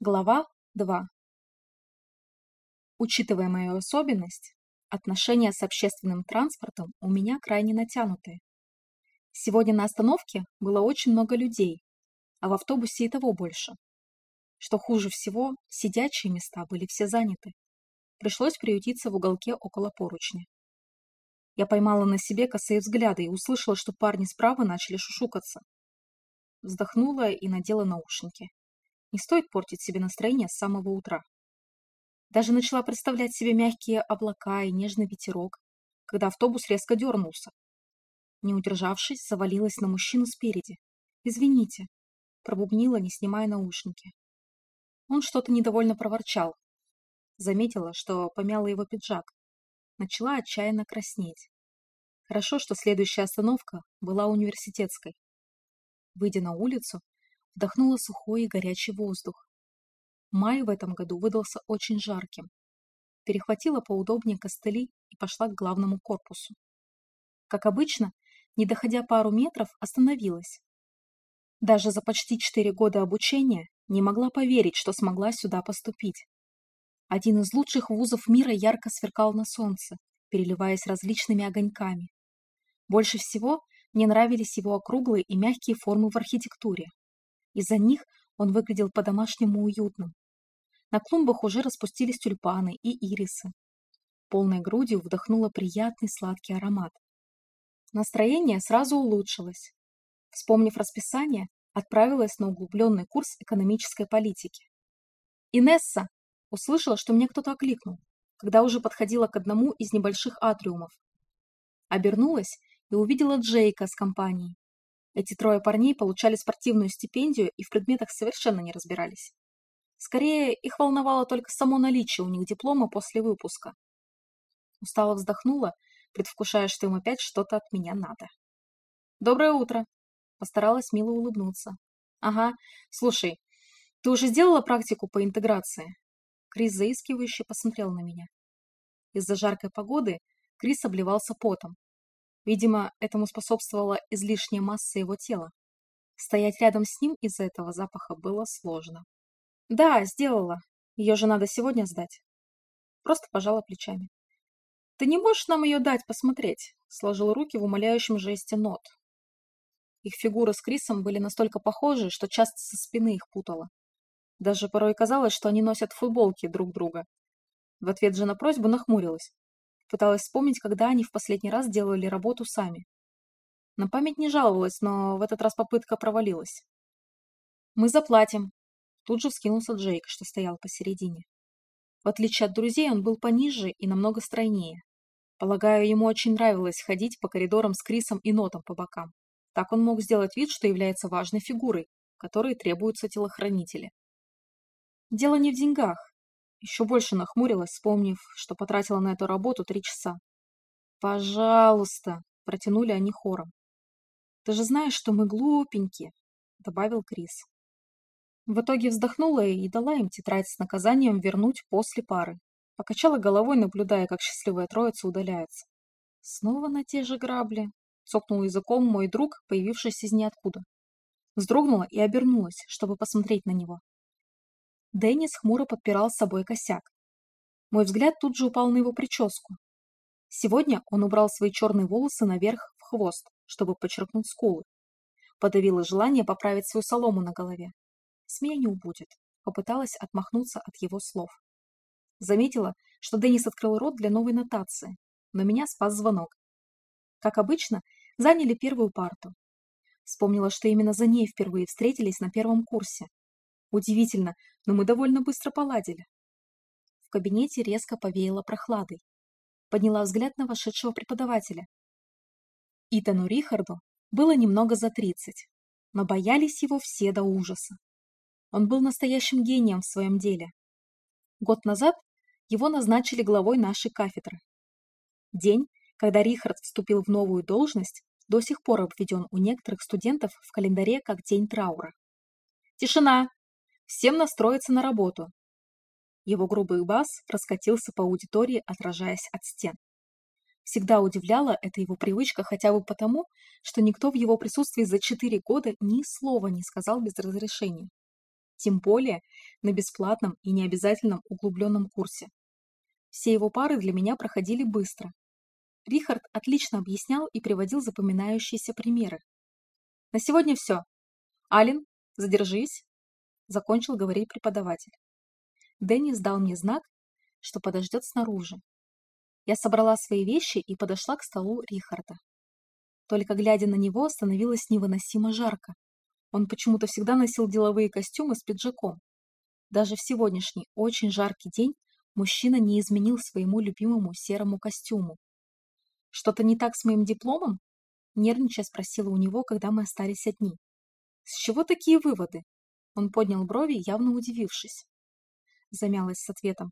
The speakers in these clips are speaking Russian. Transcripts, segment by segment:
Глава 2. Учитывая мою особенность, отношения с общественным транспортом у меня крайне натянутые. Сегодня на остановке было очень много людей, а в автобусе и того больше. Что хуже всего, сидячие места были все заняты. Пришлось приютиться в уголке около поручня. Я поймала на себе косые взгляды и услышала, что парни справа начали шушукаться. Вздохнула и надела наушники. Не стоит портить себе настроение с самого утра. Даже начала представлять себе мягкие облака и нежный ветерок, когда автобус резко дернулся. Не удержавшись, завалилась на мужчину спереди. «Извините», — пробубнила, не снимая наушники. Он что-то недовольно проворчал. Заметила, что помяла его пиджак. Начала отчаянно краснеть. Хорошо, что следующая остановка была университетской. Выйдя на улицу, вдохнула сухой и горячий воздух. Май в этом году выдался очень жарким. Перехватила поудобнее костыли и пошла к главному корпусу. Как обычно, не доходя пару метров, остановилась. Даже за почти четыре года обучения не могла поверить, что смогла сюда поступить. Один из лучших вузов мира ярко сверкал на солнце, переливаясь различными огоньками. Больше всего мне нравились его округлые и мягкие формы в архитектуре. Из-за них он выглядел по-домашнему уютным. На клумбах уже распустились тюльпаны и ирисы. Полной грудью вдохнула приятный сладкий аромат. Настроение сразу улучшилось. Вспомнив расписание, отправилась на углубленный курс экономической политики. «Инесса!» услышала, что меня кто-то окликнул, когда уже подходила к одному из небольших атриумов. Обернулась и увидела Джейка с компанией. Эти трое парней получали спортивную стипендию и в предметах совершенно не разбирались. Скорее, их волновало только само наличие у них диплома после выпуска. Устало вздохнула, предвкушая, что им опять что-то от меня надо. «Доброе утро!» Постаралась мило улыбнуться. «Ага, слушай, ты уже сделала практику по интеграции?» Крис заискивающе посмотрел на меня. Из-за жаркой погоды Крис обливался потом, Видимо, этому способствовала излишняя масса его тела. Стоять рядом с ним из-за этого запаха было сложно. «Да, сделала. Ее же надо сегодня сдать». Просто пожала плечами. «Ты не можешь нам ее дать посмотреть?» Сложил руки в умоляющем жесте нот. Их фигуры с Крисом были настолько похожи, что часто со спины их путало. Даже порой казалось, что они носят футболки друг друга. В ответ же на просьбу нахмурилась. Пыталась вспомнить, когда они в последний раз делали работу сами. На память не жаловалась, но в этот раз попытка провалилась. «Мы заплатим», — тут же вскинулся Джейк, что стоял посередине. В отличие от друзей, он был пониже и намного стройнее. Полагаю, ему очень нравилось ходить по коридорам с Крисом и Нотом по бокам. Так он мог сделать вид, что является важной фигурой, которой требуются телохранители. Дело не в деньгах. Еще больше нахмурилась, вспомнив, что потратила на эту работу три часа. «Пожалуйста!» – протянули они хором. «Ты же знаешь, что мы глупенькие!» – добавил Крис. В итоге вздохнула и дала им тетрадь с наказанием вернуть после пары. Покачала головой, наблюдая, как счастливая троица удаляется. «Снова на те же грабли!» – цокнул языком мой друг, появившийся из ниоткуда. Вздрогнула и обернулась, чтобы посмотреть на него. Деннис хмуро подпирал с собой косяк. Мой взгляд тут же упал на его прическу. Сегодня он убрал свои черные волосы наверх в хвост, чтобы подчеркнуть скулы. Подавила желание поправить свою солому на голове. С меня не убудет. Попыталась отмахнуться от его слов. Заметила, что Деннис открыл рот для новой нотации, но меня спас звонок. Как обычно, заняли первую парту. Вспомнила, что именно за ней впервые встретились на первом курсе, Удивительно, но мы довольно быстро поладили. В кабинете резко повеяло прохладой. Подняла взгляд на вошедшего преподавателя. Итану Рихарду было немного за тридцать, но боялись его все до ужаса. Он был настоящим гением в своем деле. Год назад его назначили главой нашей кафедры. День, когда Рихард вступил в новую должность, до сих пор обведен у некоторых студентов в календаре как день траура. «Тишина!» Всем настроиться на работу. Его грубый бас раскатился по аудитории, отражаясь от стен. Всегда удивляла эта его привычка хотя бы потому, что никто в его присутствии за четыре года ни слова не сказал без разрешения. Тем более на бесплатном и необязательном углубленном курсе. Все его пары для меня проходили быстро. Рихард отлично объяснял и приводил запоминающиеся примеры. На сегодня все. Ален, задержись, закончил говорить преподаватель. Деннис дал мне знак, что подождет снаружи. Я собрала свои вещи и подошла к столу Рихарда. Только глядя на него, становилось невыносимо жарко. Он почему-то всегда носил деловые костюмы с пиджаком. Даже в сегодняшний очень жаркий день мужчина не изменил своему любимому серому костюму. «Что-то не так с моим дипломом?» Нервничая спросила у него, когда мы остались одни. «С чего такие выводы?» Он поднял брови, явно удивившись. Замялась с ответом.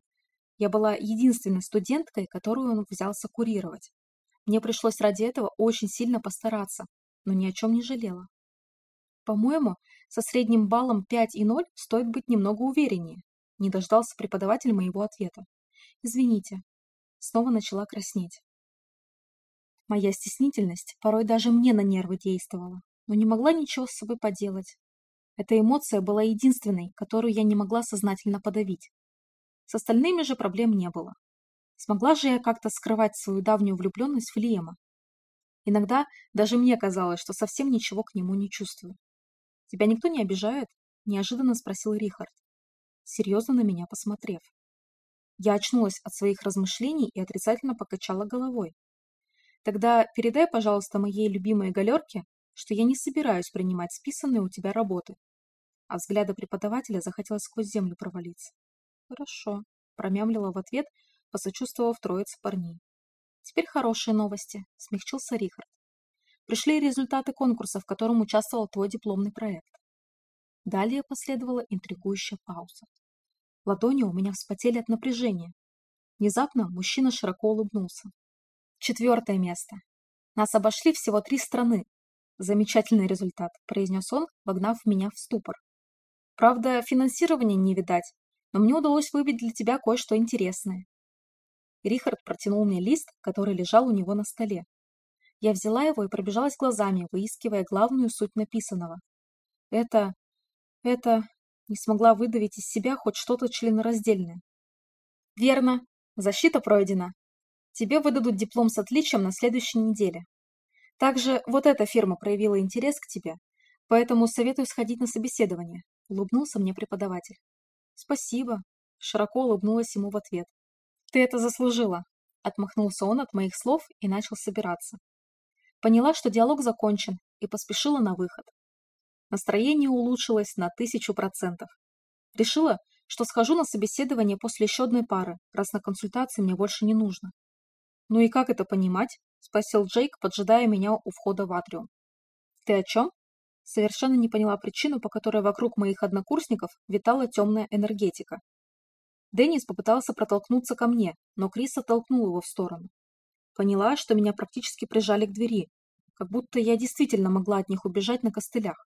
Я была единственной студенткой, которую он взялся курировать. Мне пришлось ради этого очень сильно постараться, но ни о чем не жалела. По-моему, со средним баллом 5 и 0 стоит быть немного увереннее. Не дождался преподаватель моего ответа. Извините. Снова начала краснеть. Моя стеснительность порой даже мне на нервы действовала, но не могла ничего с собой поделать. Эта эмоция была единственной, которую я не могла сознательно подавить. С остальными же проблем не было. Смогла же я как-то скрывать свою давнюю влюбленность в Лиема. Иногда даже мне казалось, что совсем ничего к нему не чувствую. «Тебя никто не обижает?» – неожиданно спросил Рихард, серьезно на меня посмотрев. Я очнулась от своих размышлений и отрицательно покачала головой. «Тогда передай, пожалуйста, моей любимой галерке, что я не собираюсь принимать списанные у тебя работы». А взгляда преподавателя захотелось сквозь землю провалиться. «Хорошо», – промямлила в ответ, посочувствовав троице парней. «Теперь хорошие новости», – смягчился Рихард. «Пришли результаты конкурса, в котором участвовал твой дипломный проект». Далее последовала интригующая пауза. Ладони у меня вспотели от напряжения. Внезапно мужчина широко улыбнулся. Четвертое место. Нас обошли всего три страны. Замечательный результат, произнес он, вогнав меня в ступор. Правда, финансирования не видать, но мне удалось выбить для тебя кое-что интересное. Рихард протянул мне лист, который лежал у него на столе. Я взяла его и пробежалась глазами, выискивая главную суть написанного. Это... это... не смогла выдавить из себя хоть что-то членораздельное. Верно. Защита пройдена. Тебе выдадут диплом с отличием на следующей неделе. Также вот эта фирма проявила интерес к тебе, поэтому советую сходить на собеседование. Улыбнулся мне преподаватель. «Спасибо», — широко улыбнулась ему в ответ. «Ты это заслужила», — отмахнулся он от моих слов и начал собираться. Поняла, что диалог закончен, и поспешила на выход. Настроение улучшилось на тысячу процентов. Решила, что схожу на собеседование после еще одной пары, раз на консультации мне больше не нужно. «Ну и как это понимать?» — спросил Джейк, поджидая меня у входа в атриум. «Ты о чем?» Совершенно не поняла причину, по которой вокруг моих однокурсников витала темная энергетика. Деннис попытался протолкнуться ко мне, но Крис оттолкнул его в сторону. Поняла, что меня практически прижали к двери, как будто я действительно могла от них убежать на костылях.